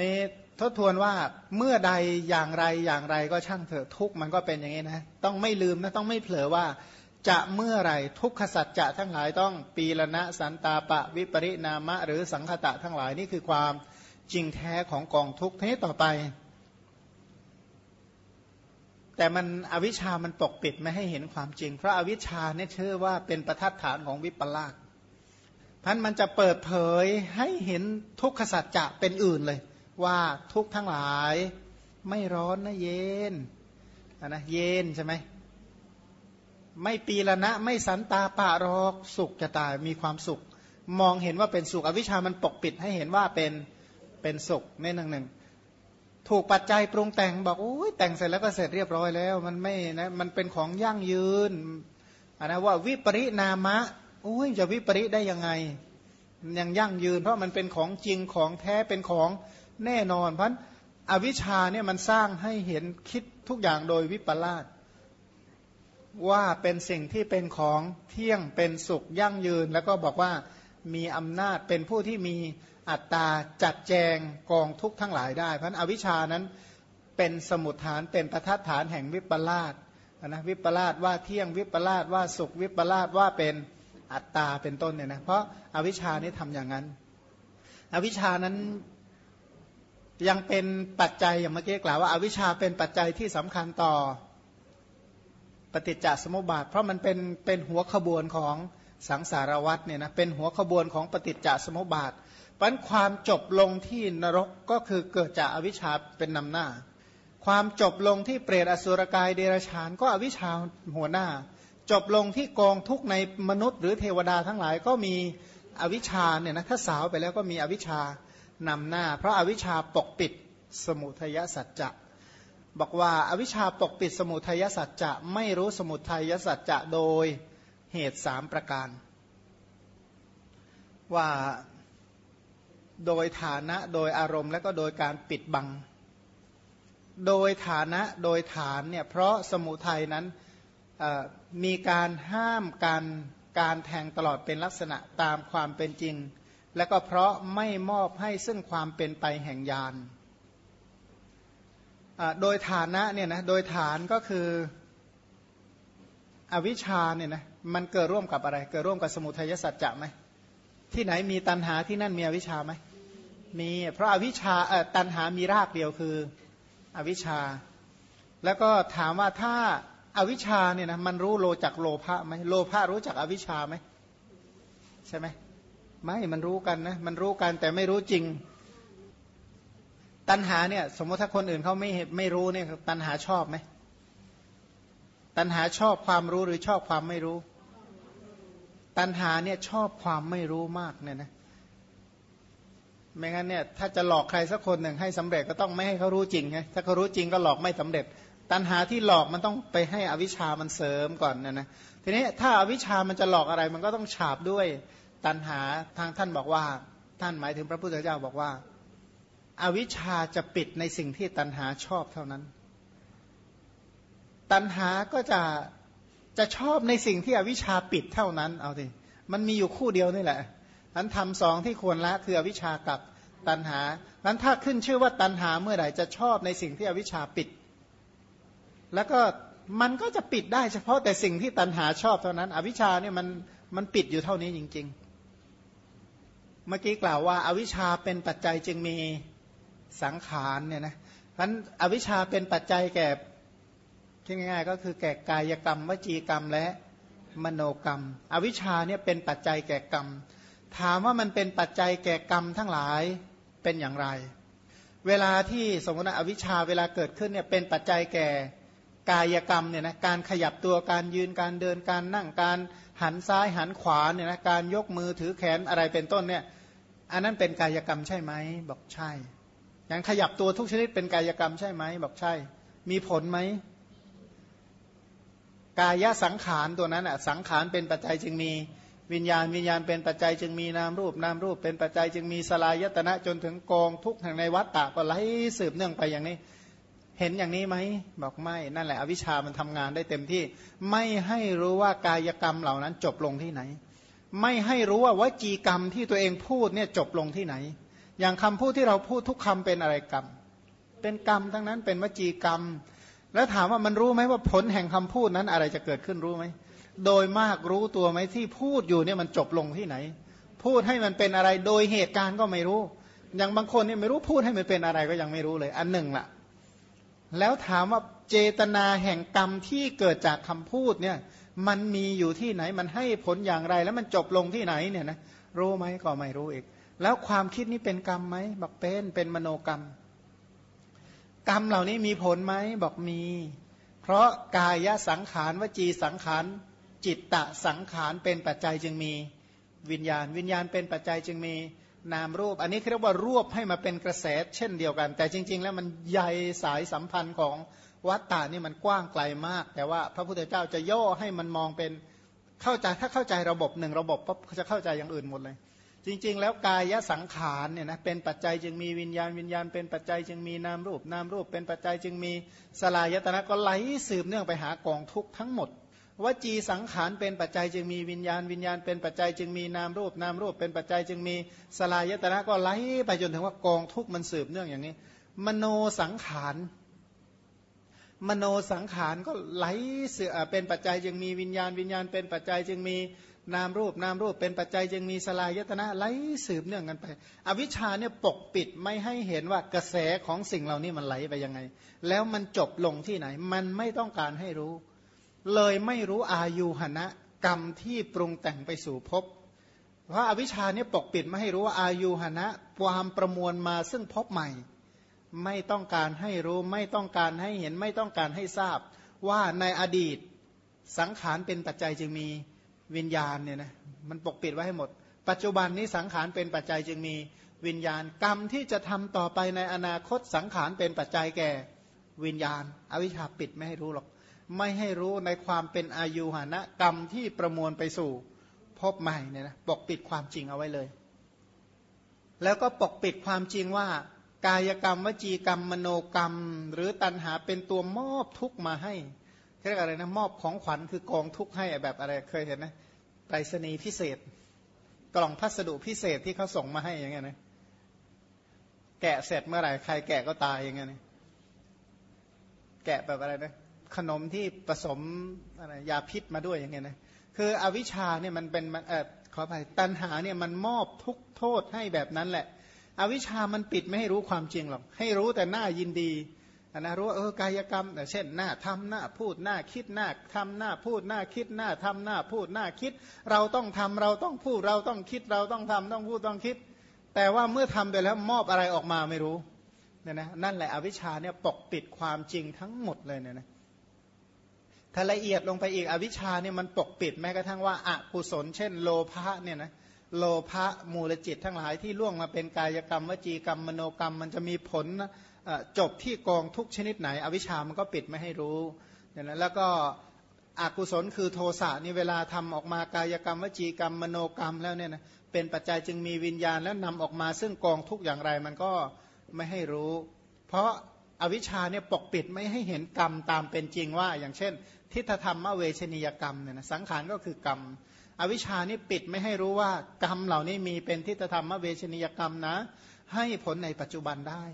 นี่ทบทวนว่าเมื่อใดอย่างไรอย่างไรก็ช่างเถอะทุกมันก็เป็นอย่างนี้นะ ต้องไม่ลืมนะต้องไม่เผลอว่าจะเมื่อไรทุกขสัจจะทั้งหลายต้องปีละนะสันตาปะวิปริณามะ หรือสังคตะทั้งหลายนี่คือความจริงแท้ของกองทุกทีนี้ต่อไป แต่มันอวิชามันปกปิดไม่ให้เห็นความจริง เพราะอาวิชาเนี่ยเชื่อว่าเป็นประทัดฐานของวิปลาสพันมันจะเปิดเผยให้เห็นทุกขสัจจะเป็นอื่นเลย ว่าทุกทั้งหลายไม่ร้อนนะเย็นนะเย็นใช่ไหมไม่ปีละนะไม่สันตาปะรอกสุขจะตายมีความสุข มองเห็นว่าเป็นสุขอวิชามันปกปิดให้เห็นว่าเป็นเป็นสุขในหนึ่งหนึ่งถูกปัจจัยปรุงแต่งบอกโอ้ยแต่งเสร็จแล้วก็เสร็จเรียบร้อยแล้ว มันไม่นะมันเป็นของยั่งยืนนนะว่าวิปริณามะโอ้ยจะวิปริได้ยังไงยังยั่งยืน เพราะมันเป็นของจริงของแท้เป็นของ แน่นอน เพราะอวิชชาเนี่ยมันสร้างให้เห็นคิดทุกอย่างโดยวิปลาสว่าเป็นสิ่งที่เป็นของเที่ยงเป็นสุขยั่งยืน แล้วก็บอกว่ามีอำนาจเป็นผู้ที่มีอัตตาจัดแจงกองทุกทั้งหลายได้ เพราะอวิชานั้นเป็นสมุทฐานเป็นประทัดฐานแห่งวิปลาสนะวิปลาสว่าเที่ยงวิปลาสว่าสุขวิปลาสว่าเป็นอัตตาเป็นต้นเนี่ยนะเพราะอาวิชานี้ทำอย่างนั้น อวิชานั้น ยังเป็นปัจจัยอย่างเมื่อกี้กล่าวว่าอาวิชชาเป็นปัจจัยที่สำคัญต่อปฏิจจสมุปบาท เพราะมันเป็นเป็นหัวขบวนของสังสารวัตเนี่ยนะเป็นหัวขบวนของปฏิจจสมุปบาทปันความจบลงที่นรกก็คือเกิดจากอวิชชาเป็นนำหน้า ความจบลงที่เปรตอสุรกายเดรัจฉานก็อวิชชาหัวหน้า จบลงที่กองทุกในมนุษย์ หรือเทวดาทั้งหลายก็มีอวิชชาเนี่ยนะถ้าสาวไปแล้วก็มีอวิชชา นำหน้า เพราะอาวิชชาปกปิดสมุทัยสัจจะบอกว่าอาวิชชาปกปิดสมุทัยสัจจะไม่รู้สมุทัยสัจจะโดยเหตุสามประการ ว่าโดยฐานะโดยอารมณ์ และก็โดยการปิดบัง โดยฐานะโดยฐานเนี่ยเพราะสมุทัยนั้นมีการห้ามการการแทงตลอดเป็นลักษณะตามความเป็นจริง และก็เพราะไม่มอบให้ซึ่งความเป็นไปแห่งยานโดยฐานะเนี่ยนะ โดยฐานก็คืออวิชชาเนี่ยนะ มันเกิดร่วมกับอะไร เกิดร่วมกับสมุทัยสัจจะไหม ที่ไหนมีตันหาที่นั่นมีอวิชชาไหม มี เพราะอาวิชชาตันหามีรากเดียวคืออวิชชา แล้วก็ถามว่าถ้าอาวิชชาเนี่ยนะ มันรู้โลจากโลภะไหมโลภะรู้จักอวิชชาไหมใช่ไหม ไม่มันรู้กันนะ มันรู้กันแต่ไม่รู้จริง ตันหาเนี่ย สมมติถ้าคนอื่นเขาไม่ไม่รู้เนี่ยตันหาชอบไหมตันหาชอบความรู้หรือชอบความไม่รู้ ตันหาเนี่ยชอบความไม่รู้มากเนี่ยนะไม่งั้นเนี่ยถ้าจะหลอกใครสักคนหนึ่งให้สำเร็จก็ต้องไม่ให้เขารู้จริงไงถ้าเขารู้จริงก็หลอกไม่สำเร็จ ตัณหาที่หลอกมันต้องไปให้อวิชามันเสริมก่อนนะนะทีนี้ถ้าอาวิชามันจะหลอกอะไรมันก็ต้องฉาบด้วย ตัณหาทางท่านบอกว่าท่านหมายถึงพระพุทธเจ้าบอกว่าอาวิชาจะปิดในสิ่งที่ตัณหาชอบเท่านั้น ตัณหาก็จะจะชอบในสิ่งที่อวิชาปิดเท่านั้นเอาสิมันมีอยู่คู่เดียวนี่แหละนั้นทำสองที่ควรละคืออวิชากับตันหา นั้นถ้าขึ้นชื่อว่าตันหาเมื่อไหร่จะชอบในสิ่งที่อวิชาปิด แล้วก็มันก็จะปิดได้เฉพาะแต่สิ่งที่ตันหาชอบเท่านั้น อวิชาเนี่ยมันมันปิดอยู่เท่านี้จริง ๆ เมื่อกี้กล่าวว่าอาวิชชาเป็นปัจจัยจึงมีสังขารเนี่ยนะเพราะอวิชชาเป็นปัจจัยแก่คิดง่ายๆก็คือแก่กายกรรม วจีกรรมและมโนกรรม อวิชชาเนี่ยเป็นปัจจัยแก่กรรม ถามว่ามันเป็นปัจจัยแก่กรรมทั้งหลายเป็นอย่างไร เวลาที่สมมติอวิชชาเวลาเกิดขึ้นเนี่ยเป็นปัจจัยแก่ กายกรรมเนี่ยนะการขยับตัวการยืนการเดินการนั่งการหันซ้ายหันขวาเนี่ยนะการยกมือถือแขนอะไรเป็นต้นเนี่ยอันนั้นเป็นกายกรรมใช่ไหมบอกใช่อย่างขยับตัวทุกชนิดเป็นกายกรรมใช่ไหมบอกใช่ มีผลไหมกายสังขารตัวนั้นอะสังขารเป็นปัจจัยจึงมีวิญญาณวิญญาณเป็นปัจจัยจึงมีนามรูปนามรูปเป็นปัจจัยจึงมีสลายตนะจนถึงกองทุกแห่งในวัฏฏะก็ไหลสืบเนื่องไปอย่างนี้ เห็นอย่างนี้ไหมบอกไม่นั่นแหละ อวิชามันทำงานได้เต็มที่ ไม่ให้รู้ว่ากายกรรมเหล่านั้นจบลงที่ไหน ไม่ให้รู้ว่าวจีกรรมที่ตัวเองพูดเนี่ยจบลงที่ไหน อย่างคำพูดที่เราพูดทุกคำเป็นอะไรกรรม เป็นกรรมทั้งนั้นเป็นวจีกรรม แล้วถามว่ามันรู้ไหมว่าผลแห่งคำพูดนั้นอะไรจะเกิดขึ้นรู้ไหมโดยมากรู้ตัวไหมที่พูดอยู่เนี่ยมันจบลงที่ไหน พูดให้มันเป็นอะไรโดยเหตุการณ์ก็ไม่รู้ อย่างบางคนเนี่ยไม่รู้พูดให้มันเป็นอะไรก็ยังไม่รู้เลย อันหนึ่งล่ะ แล้วถามว่าเจตนาแห่งกรรมที่เกิดจากคำพูดเนี่ยมันมีอยู่ที่ไหนมันให้ผลอย่างไร แล้วมันจบลงที่ไหนเนี่ยนะรู้ไหมก็ไม่รู้อีก แล้วความคิดนี้เป็นกรรมไหมบอกเป็นเป็นมโนกรรม กรรมเหล่านี้มีผลไหมบอกมี เพราะกายสังขารวจีสังขารจิตตะสังขารเป็นปัจจัยจึงมี วิญญาณ วิญญาณเป็นปัจจัยจึงมี นามรูป อันนี้เรียกว่ารวบให้มาเป็นกระแสเช่นเดียวกัน แต่จริง ๆ แล้วมันใหญ่สายสัมพันธ์ของวัตตานี่มันกว้างไกลมาก แต่ว่าพระพุทธเจ้าจะย่อให้มันมองเป็นเข้าใจถ้าเข้าใจระบบหนึ่งระบบปั๊บจะเข้าใจอย่างอื่นหมดเลย จริง ๆ แล้วกายสังขารเนี่ยนะเป็นปัจจัยจึงมีวิญญาณวิญญาณ เป็นปัจจัยจึงมีนามรูปนามรูป เป็นปัจจัยจึงมีสลายตนะก็ไหลสืบเนื่องไปหากองทุกทั้งหมด วจีสังขารเป็นปัจจัยจึงมีวิญญาณ วิญญาณเป็นปัจจัยจึงมีนามรูปนามรูปเป็นปัจจัยจึงมีสลายตนะก็ไหลไปจนถึงว่ากองทุกข์มันสืบเนื่องอย่างนี้ มโนสังขารมโนสังขารก็ไหลเสือเป็นปัจจัยจึงมีวิญญาณ วิญญาณเป็นปัจจัยจึงมีนามรูปนามรูปเป็นปัจจัยจึงมีสลายตนะไหลสืบเนื่องกันไป อวิชชาเนี่ยปกปิดไม่ให้เห็นว่ากระแสของสิ่งเหล่านี้มันไหลไปยังไง แล้วมันจบลงที่ไหน มันไม่ต้องการให้รู้ เลยไม่รู้อายุหณะกรรมที่ปรุงแต่งไปสู่ภพเพราะอาวิชชาเนี่ยปกปิดไม่ให้รู้ว่าอายุหณะความประมวลมาซึ่งภพใหม่ ไม่ต้องการให้รู้ไม่ต้องการให้เห็นไม่ต้องการให้ทราบ ว่าในอดีตสังขารเป็นปัจจัยจึงมีวิญญาณเนี่ยนะมันปกปิดไว้ให้หมด ปัจจุบันนี้สังขารเป็นปัจจัยจึงมีวิญญาณกรรมที่จะทำต่อไปในอนาคตสังขารเป็นปัจจัยแก่วิญญาณ อวิชชาปิดไม่ให้รู้หรอก ไม่ให้รู้ในความเป็นอายุหานะกรรมที่ประมวลไปสู่พบใหม่เนี่ยนะปกปิดความจริงเอาไว้เลย แล้วก็ปกปิดความจริงว่า กายกรรมวจีกรรมมโนกรรม หรือตัณหาเป็นตัวมอบทุกมาให้เรียกอะไรนะมอบของขวัญคือกองทุกให้แบบอะไรเคยเห็นนะไปรษณีย์พิเศษ กล่องพัสดุพิเศษที่เขาส่งมาให้อย่างเงี้ยนะแกะเสร็จเมื่อไหร่ใครแกะก็ตายอย่างเงี้ยนะแกะแบบอะไรนะ ขนมที่ผสมอะไรยาพิษมาด้วยอย่างเงี้ยนะคืออวิชชาเนี่ยมันเป็นเออขออภัยตัณหาเนี่ยมันมอบทุกโทษให้แบบนั้นแหละ อวิชชามันปิดไม่ให้รู้ความจริงหรอก ให้รู้แต่หน้ายินดีนะรู้ว่าเออกายกรรมแต่เช่นหน้าทำหน้าพูดหน้าคิดหน้าทำหน้าพูดหน้าคิดหน้าทำหน้าพูดหน้าคิด เราต้องทำเราต้องพูดเราต้องคิดเราต้องทำต้องพูดต้องคิด แต่ว่าเมื่อทำไปแล้วมอบอะไรออกมาไม่รู้เนี่ยนะนั่นแหละอวิชชาเนี่ยปกปิดความจริงทั้งหมดเลยเนี่ยนะ ถ้าละเอียดลงไปอีกอวิชชาเนี่ยมันปกปิดแม้กระทั่งว่าอากุศล เช่น โลภะเนี่ยนะโลภะมูลจิตทั้งหลายที่ล่วงมาเป็นกายกรรมวจีกรรมมโนกรรม มันจะมีผลจบที่กองทุกชนิดไหน อวิชชามันก็ปิดไม่ให้รู้เนี่ยนะแล้วก็อกุศลคือโทสะนี่เวลาทำออกมากายกรรมวจีกรรมมโนกรรมแล้วเนี่ยนะเป็นปัจจัยจึงมีวิญญาณแล้วนำออกมาซึ่งกองทุกอย่างไรมันก็ไม่ให้รู้ เพราะ อวิชชาเนี่ยปกปิดไม่ให้เห็นกรรมตามเป็นจริงว่า อย่างเช่น ทิฏฐธรรมเวชนียกรรมเนี่ยนะสังขารก็คือกรรม อวิชชานี่ปิดไม่ให้รู้ว่ากรรมเหล่านี้มีเป็นทิฏฐธรรมเวชนียกรรมนะ ให้ผลในปัจจุบันได้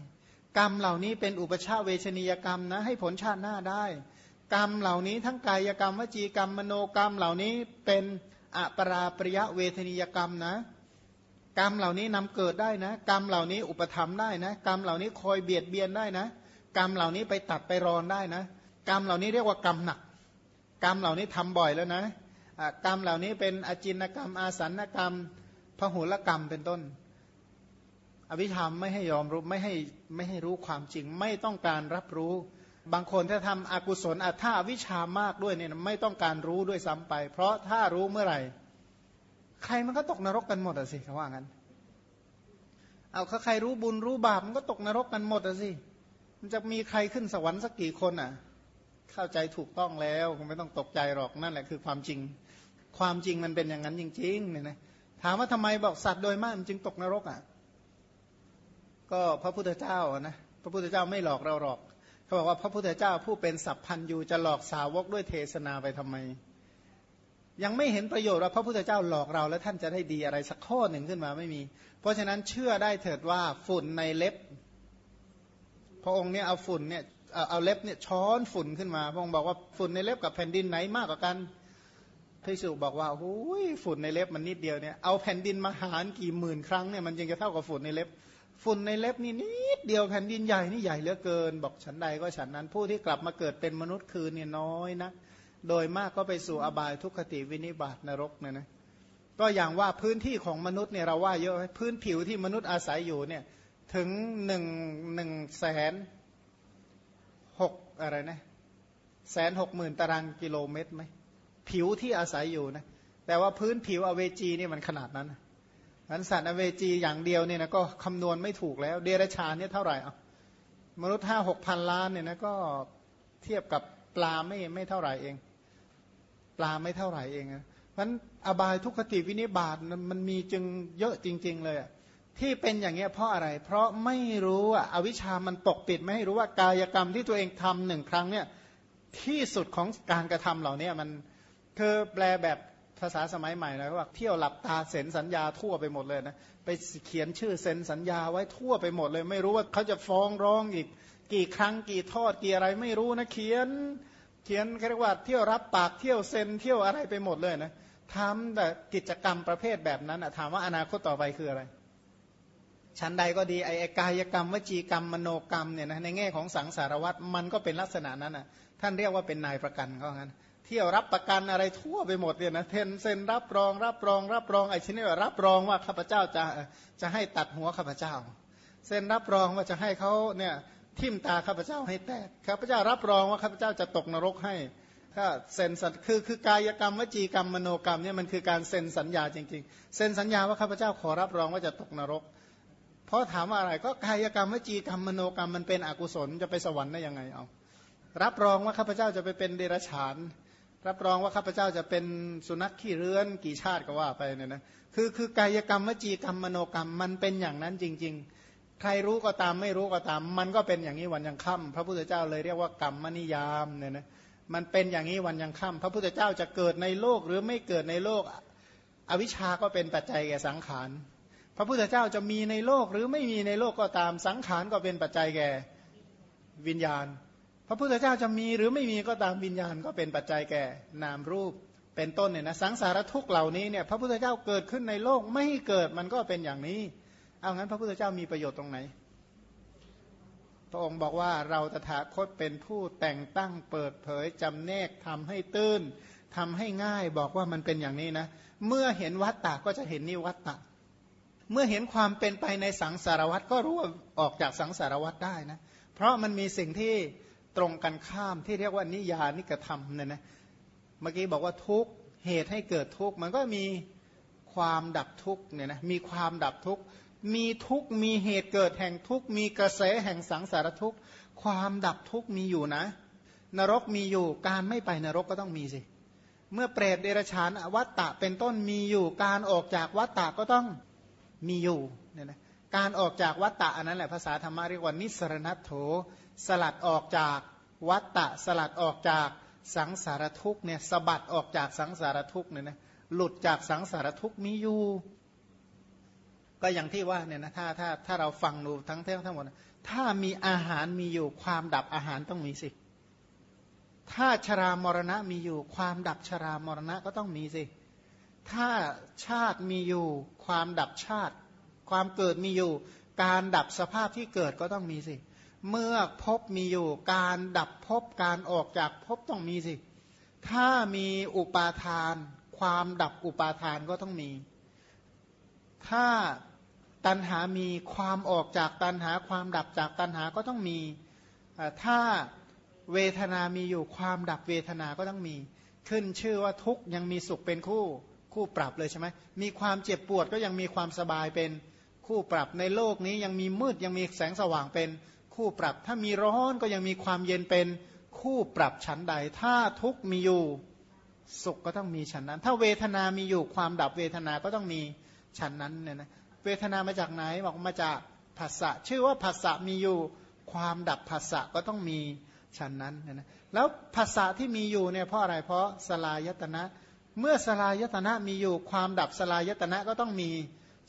กรรมเหล่านี้เป็นอุปชาเวชนียกรรมนะ ให้ผลชาติหน้าได้ กรรมเหล่านี้ทั้งกายกรรมวจีกรรมมโนกรรมเหล่านี้เป็นอปราปริยะเวทนียกรรมนะกรรมเหล่านี้นำเกิดได้นะ กรรมเหล่านี้อุปธรรมได้นะ กรรมเหล่านี้คอยเบียดเบียนได้นะ กรรมเหล่านี้ไปตัดไปรอนได้นะ กรรมเหล่านี้เรียกว่ากรรมหนัก กรรมเหล่านี้ทำบ่อยแล้วนะกรรมเหล่านี้เป็นอจินกรรม อาสันกรรมพหุลกรรมเป็นต้น อวิธรรมไม่ให้ยอมรู้ไม่ให้ไม่ให้รู้ความจริง ไม่ต้องการรับรู้ บางคนถ้าทำอกุศลถ้าวิชามากด้วยเนี่ยไม่ต้องการรู้ด้วยซ้ำไป เพราะถ้ารู้เมื่อไหร่ ใครมันก็ตกนรกกันหมดอะสิเขาว่างั้นเอาถ้าใครรู้บุญรู้บาปมันก็ตกนรกกันหมดอะสิ มันจะมีใครขึ้นสวรรค์สักกี่คนอะ เข้าใจถูกต้องแล้วคงไม่ต้องตกใจหรอกนั่นแหละคือความจริง ความจริงมันเป็นอย่างนั้นจริงๆเนี่ยนะถามว่าทำไมบอกสัตว์โดยมากมันจึงตกนรกอะ ก็พระพุทธเจ้านะพระพุทธเจ้าไม่หลอกเราหรอกเขาบอกว่าพระพุทธเจ้าผู้เป็นสัพพันยูจะหลอกสาวกด้วยเทศนาไปทำไม ยังไม่เห็นประโยชน์ว่าพระพุทธเจ้าหลอกเราแล้วท่านจะได้ดีอะไรสักข้อหนึ่งขึ้นมาไม่มี เพราะฉะนั้นเชื่อได้เถิดว่าฝุ่นในเล็บ พระองค์เนี่ยเอาฝุ่นเนี่ยเอาเล็บเนี่ยช้อนฝุ่นขึ้นมา พระองค์บอกว่าฝุ่นในเล็บกับแผ่นดินไหนมากกว่ากันพิสุบอกว่าโอ้ยฝุ่นในเล็บมันนิดเดียวเนี่ยเอาแผ่นดินมาหารกี่หมื่นครั้งเนี่ยมันยังจะเท่ากับฝุ่นในเล็บ ฝุ่นในเล็บนี่นิดเดียวแผ่นดินใหญ่นี่ใหญ่เหลือเกิน บอกฉันใดก็ฉันนั้นผู้ที่กลับมาเกิดเป็นมนุษย์คืนเนี่ยน้อยนะโดยมากก็ไปสู่อบายทุกขติวินิบาตนรกเนี่ยนะก็อย่างว่าพื้นที่ของมนุษย์เนี่ยเราว่าเยอะพื้นผิวที่มนุษย์อาศัยอยู่เนี่ย ถึงหนึ่งหนึ่งแสนหกอะไรนะแสนหกหมื่นตารางกิโลเมตรไหมผิวที่อาศัยอยู่นะแต่ว่าพื้นผิวอเวจีนี่มันขนาดนั้นนั้นสัตว์อเวจีอย่างเดียวเนี่ยนะก็คำนวณไม่ถูกแล้ว เดรัจฉานเนี่ยเท่าไหร่อะมนุษย์ห้าหกพันล้านเนี่ยนะก็เทียบกับปลาไม่ไม่เท่าไหร่เอง ปลาไม่เท่าไหร่เองนะเพราะนั้นอบายทุกขติวินิบาตมันมีจึงเยอะจริง ๆ เลย ที่เป็นอย่างเงี้ยเพราะอะไร เพราะไม่รู้อะอวิชามันปกปิดไม่ให้รู้ว่ากายกรรมที่ตัวเองทำหนึ่งครั้งเนี่ยที่สุดของการกระทำเหล่านี้มันเธอแปลแบบภาษาสมัยใหม่นะว่าเที่ยวหลับตาเซ็นสัญญาทั่วไปหมดเลยนะไปเขียนชื่อเซ็นสัญญาไว้ทั่วไปหมดเลย ไม่รู้ว่าเขาจะฟ้องร้องอีก กี่ครั้งกี่ทอดกี่อะไรไม่รู้นะเขียนเขียนเรียกว่าเที่ยวรับปากเที่ยวเซ็นเที่ยวอะไรไปหมดเลยนะทำแต่กิจกรรมประเภทแบบนั้นถามว่าอนาคตต่อไปคืออะไร ชั้นใดก็ดีไอ้กายกรรมวจีกรรมมโนกรรมเนี่ยนะในแง่ของสังสารวัตรมันก็เป็นลักษณะนั้นอะท่านเรียกว่าเป็นนายประกันเขางั้นเที่ยวรับประกันอะไรทั่วไปหมดเนี่ยนะเทนเซ็นรับรองรับรองรับรองไอ้ชิ้นนี้รับรองว่าข้าพเจ้าจะจะให้ตัดหัวข้าพเจ้า เซ็นรับรองว่าจะให้เขาเนี่ยทิ่มตาข้าพเจ้าให้แตกข้าพเจ้ารับรองว่าข้าพเจ้าจะตกนรกให้ถ้าเซ็นสัญคือคือกายกรรมวจีกรรมมโนกรรมเนี่ยมันคือการเซ็นสัญญาจริง ๆ เซ็นสัญญาว่าข้าพเจ้าขอรับรองว่าจะตกนรก เพราะถามว่าอะไรก็กายกรรมวจีกรรมมโนกรรมมันเป็นอกุศลจะไปสวรรค์ได้ยังไงเอารับรองว่าข้าพเจ้าจะไปเป็นเดรัจฉาน รับรองว่าข้าพเจ้าจะเป็นสุนัขขี้เรือนกี่ชาติก็ว่าไปเนี่ยนะคือคือกายกรรมวจีกรรมมโนกรรมมันเป็นอย่างนั้นจริง ๆ ใครรู้ก็ตามไม่รู้ก็ตาม มันก็เป็นอย่างนี้วันยังค่ำพระพุทธเจ้าเลยเรียกว่ากรรมมนิยามเนี่ยนะมันเป็นอย่างนี้วันยังค่ำพระพุทธเจ้าจะเกิดในโลกหรือไม่เกิดในโลก อวิชาก็เป็นปัจจัยแก่สังขาร พระพุทธเจ้าจะมีในโลกหรือไม่มีในโลกก็ตามสังขารก็เป็นปัจจัยแก่วิญญาณ พระพุทธเจ้าจะมีหรือไม่มีก็ตามวิญญาณก็เป็นปัจจัยแก่นามรูปเป็นต้นเนี่ยนะสังสารทุกเหล่านี้เนี่ยพระพุทธเจ้าเกิดขึ้นในโลกไม่เกิดมันก็เป็นอย่างนี้เอางั้นพระพุทธเจ้ามีประโยชน์ตรงไหน พระองค์บอกว่าเราตถาคตเป็นผู้แต่งตั้งเปิดเผยจำแนกทำให้ตื้นทำให้ง่ายบอกว่ามันเป็นอย่างนี้นะ เมื่อเห็นวัตตะก็จะเห็นนิวัตตะ เมื่อเห็นความเป็นไปในสังสารวัตก็รู้ว่าออกจากสังสารวัตได้นะ เพราะมันมีสิ่งที่ตรงกันข้ามที่เรียกว่านิยานิกระทำเนี่ยนะเมื่อกี้บอกว่าทุกเหตุให้เกิดทุกมันก็มีความดับทุกเนี่ยนะมีความดับทุกมีทุกมีเหตุเกิดแห่งทุกมีกระแสแห่งสังสารทุกความดับทุกมีอยู่นะ นรกมีอยู่การไม่ไปนรกก็ต้องมีสิเมื่อเปรตเดรชานวัตตะเป็นต้นมีอยู่การออกจากวัตตะก็ต้อง มีอยู่เนี่ยนะการออกจากวัตตะอันนั้นแหละภาษาธรรมะเรียกว่านิสรณัตโถสลัดออกจากวัตตะสลัดออกจากสังสารทุกเนี่ยสบัดออกจากสังสารทุกเนี่ยนะหลุดจากสังสารทุกมีอยู่ก็อย่างที่ว่าเนี่ยนะถ้าถ้าถ้าเราฟังดูทั้งเท่งทั้งหมด ถ้ามีอาหารมีอยู่ความดับอาหารต้องมีสิ ถ้าชรามรณะมีอยู่ความดับชรามรณะก็ต้องมีสิ ถ้าชาติมีอยู่ ความดับชาติ ความเกิดมีอยู่ การดับสภาพที่เกิดก็ต้องมีสิ เมื่อพบมีอยู่ การดับพบการออกจากพบต้องมีสิ ถ้ามีอุปาทาน ความดับอุปาทานก็ต้องมี ถ้าตัณหามีความออกจากตัณหา ความดับจากตัณหาก็ต้องมี ถ้าเวทนามีอยู่ความดับเวทนาก็ต้องมี ขึ้นชื่อว่าทุกยังมีสุขเป็นคู่ คู่ปรับเลยใช่ไหมมีความเจ็บปวดก็ยังมีความสบายเป็นคู่ปรับในโลกนี้ยังมีมืดยังมีแสงสว่างเป็นคู่ปรับ ถ้ามีร้อนก็ยังมีความเย็นเป็นคู่ปรับฉันใด ถ้าทุกมีอยู่สุขก็ต้องมีฉันนั้น ถ้าเวทนามีอยู่ความดับเวทนาก็ต้องมีฉันนั้นเนี่ยนะเวทนามาจากไหนบอกมาจากภาษะชื่อว่าภาษะมีอยู่ความดับภาษะก็ต้องมีฉันนั้นเนี่ยนะแล้วภาษะที่มีอยู่เนี่ยเพราะอะไรเพราะสลายตนะ เมื่อสลายตนะมีอยู่ความดับสลายตนะก็ต้องมี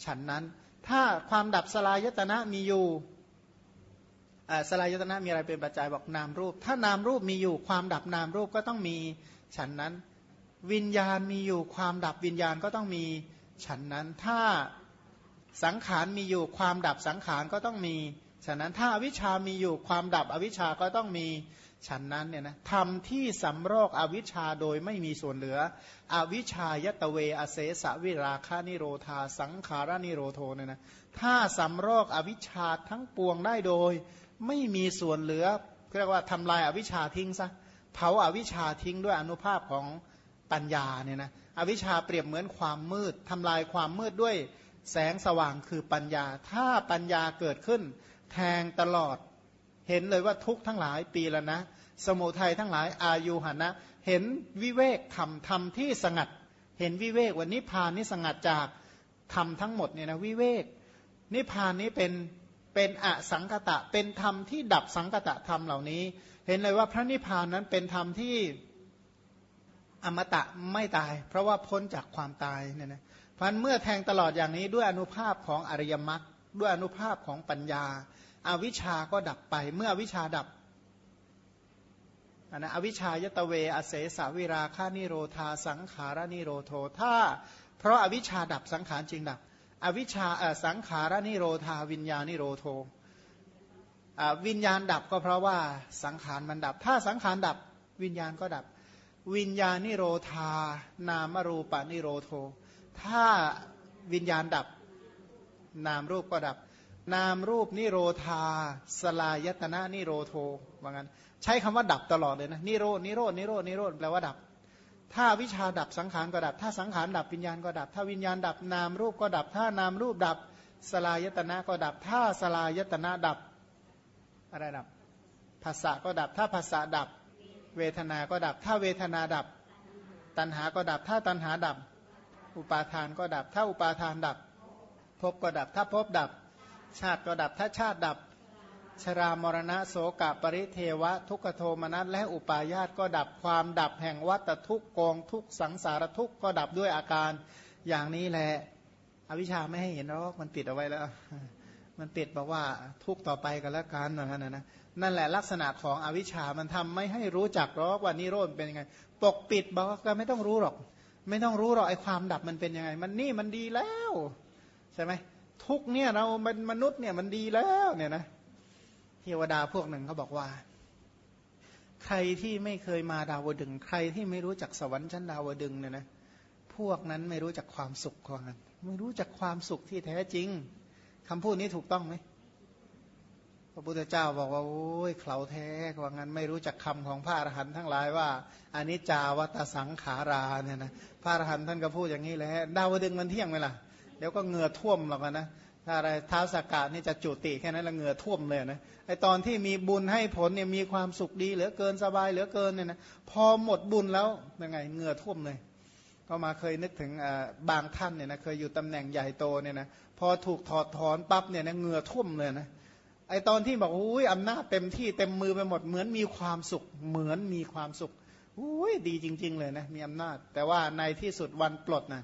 ฉันนั้น ถ้าความดับสลายตนะมีอยู่สลายตนะมีอะไรเป็นปัจจัยบอกนามรูป ถ้านามรูปมีอยู่ความดับนามรูปก็ต้องมีฉันนั้น วิญญาณมีอยู่ความดับวิญญาณก็ต้องมีฉันนั้น ถ้าสังขารมีอยู่ความดับสังขารก็ต้องมีฉะนั้นถ้าอวิชชามีอยู่ความดับอวิชชาก็ต้องมี ฉันนั้นเนี่ยนะธรรมที่สำรอกอวิชชาโดยไม่มีส่วนเหลือ อวิชชายะ เตฺววะ อะเสสะวิราคะนิโรธา สังขาระนิโรโธ เนี่ยนะถ้าสำรอกอวิชชาทั้งปวงได้โดย ไม่มีส่วนเหลือเรียกว่าทำลายอวิชชาทิ้งซะเผาอวิชชาทิ้งด้วยอานุภาพของปัญญาเนี่ยนะอวิชชาเปรียบเหมือนความมืดทำลายความมืดด้วยแสงสว่างคือปัญญา ถ้าปัญญาเกิดขึ้น แทงตลอด เห็นเลยว่าทุกทั้งหลายปีแล้วนะ สมุทัยทั้งหลายอายุหันะ เห็นวิเวกธรรมธรรมที่สงัด เห็นวิเวกวันนิพานนี้สงัดจากธรรมทั้งหมดเนี่ยนะวิเวกนิพานนี้เป็นเป็นอสังกตะเป็นธรรมที่ดับสังกตะธรรมเหล่านี้ เห็นเลยว่าพระนิพพานนั้นเป็นธรรมที่อมตะไม่ตาย เพราะว่าพ้นจากความตายเนี่ยนะพันเมื่อแทงตลอดอย่างนี้ด้วยอนุภาพของอริยมรรคด้วยอนุภาพของปัญญา อวิชาก็ดับไป เมื่ออวิชาดับอนะอวิชายตเวอเสสาวิราคานิโรธาสังขารานิโรโทถ้า เพราะอาวิชาดับสังขารจริงดับ อวิชาสังขารานิโรธาวิญญาณิโรโทวิญญาณดับก็เพราะว่าสังขารมันดับ ถ้าสังขารดับวิญญาณก็ดับ วิญญาณนิโรธานามรูปนิโรโท ถ้าวิญญาณดับนามรูปก็ดับ นามรูปนิโรธา สลายตนะนิโรโทว่างั้น ใช้คำว่าดับตลอดเลยนะนิโรนิโรนิโรนิโรแปลว่าดับ ถ้าวิชาดับสังขารก็ดับ ถ้าสังขารดับวิญญาณก็ดับ ถ้าวิญญาณดับนามรูปก็ดับ ถ้านามรูปดับ สลายตนะก็ดับ ถ้าสลายตนะดับอะไรดับภาษาก็ดับ ถ้าภาษาดับ เวทนา ก็ดับ ถ้าเวทนาดับ ตัณหาก็ดับ ถ้าตัณหาดับ อุปาทานก็ดับ ถ้าอุปาทานดับภพก็ดับ ถ้าภพดับ ชาติก็ดับถ้าชาติดับชรามรณะโสกปริเทวะ ทุกโทมนัสและอุปาญาตก็ดับความดับแห่งวัตทุกกองทุกสังสารทุกก็ดับด้วยอาการอย่างนี้แหละอวิชชาไม่ให้เห็นหรอกมันปิดเอาไว้แล้ว มันปิดบอกว่าทุกต่อไปกันแล้วกันอย่างนั้นนะนั่นแหละลักษณะของอวิชชามันทำไม่ให้รู้จักหรอกว่านิโรธเป็นยังไง ปกปิดบอกก็ไม่ต้องรู้หรอก ไม่ต้องรู้หรอกไอ้ความดับมันเป็นยังไง มันนี่มันดีแล้วใช่ไหม ทุกเนี่ยเราเป็นมนุษย์เนี่ยมันดีแล้วเนี่ยนะเทวดาพวกหนึ่งเขาบอกว่า ใครที่ไม่เคยมาดาวดึง ใครที่ไม่รู้จักสวรรค์ชั้นดาวดึงเนี่ยนะพวกนั้นไม่รู้จักความสุขของมันไม่รู้จักความสุขที่แท้จริงคำพูดนี้ถูกต้องไหมพระพุทธเจ้าบอกว่าโอ้ยเขาแท้ว่างั้นไม่รู้จักคำของพระอรหันต์ทั้งหลายว่าอันนี้จาวัตสังขาราเนี่ยนะพระอรหันต์ท่านก็พูดอย่างนี้แหละดาวดึงมันเที่ยงไหมล่ะ เดี๋ยวก็เหงื่อท่วมหรอกนะถ้าอะไรเท้าสากาดนี่จะจุติแค่นั้นละเหงื่อท่วมเลยนะไอตอนที่มีบุญให้ผลเนี่ยมีความสุขดีเหลือเกินสบายเหลือเกินเนี่ยนะพอหมดบุญแล้วยังไงเหงื่อท่วมเลย ก็มาเคยนึกถึงบางท่านเนี่ยนะเคยอยู่ตำแหน่งใหญ่โตเนี่ยนะพอถูกถอดถอนปั๊บเนี่ยนะเหงื่อท่วมเลยนะไอตอนที่บอกอุ้ยอำนาจเต็มที่เต็มมือไปหมดเหมือนมีความสุขเหมือนมีความสุขอุ้ยดีจริง ๆ เลยนะมีอำนาจ แต่ว่าในที่สุดวันปลดนะ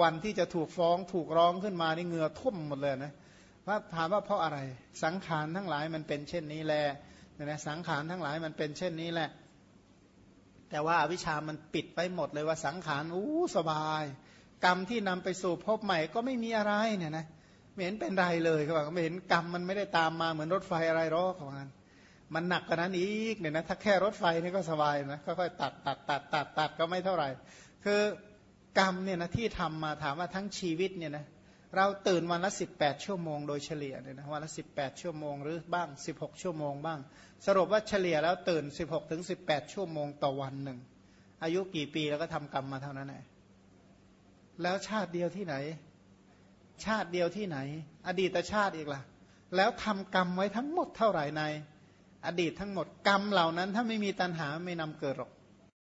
วันที่จะถูกฟ้องถูกร้องขึ้นมานี่เหงื่อทุ่มหมดเลยนะว่าถามว่าเพราะอะไรสังขารทั้งหลายมันเป็นเช่นนี้แหละนะสังขารทั้งหลายมันเป็นเช่นนี้แหละ แต่ว่าวิชามันปิดไปหมดเลยว่าสังขารอู้สบาย กรรมที่นำไปสู่พบใหม่ก็ไม่มีอะไรเนี่ยนะไม่เห็นเป็นไรเลยเขาบอกไม่เห็นกรรมมันไม่ได้ตามมาเหมือนรถไฟอะไรหรอกเขาบอกมันหนักกว่านั้นอีกเนี่ยนะถ้าแค่รถไฟนี่ก็สบายนะค่อยๆตัดตัดตัดตัดตัดก็ไม่เท่าไหร่ คือ กรรมเนี่ยนะที่ทำมาถามว่าทั้งชีวิตเนี่ยนะเราตื่นวันละสิบแปดชั่วโมงโดยเฉลี่ยเนี่ยนะวันละสิบแปดชั่วโมงหรือบ้างสิบหกชั่วโมงบ้าง สรุปว่าเฉลี่ยแล้วตื่นสิบหกถึงสิบแปดชั่วโมงต่อวันหนึ่ง อายุกี่ปีแล้วก็ทำกรรมมาเท่านั้นแหละแล้วชาติเดียวที่ไหน ชาติเดียวที่ไหน อดีตชาติอีกล่ะ แล้วทำกรรมไว้ทั้งหมดเท่าไหร่ใน อดีตทั้งหมดกรรมเหล่านั้น ถ้าไม่มีตัณหาไม่นำเกิดหรอก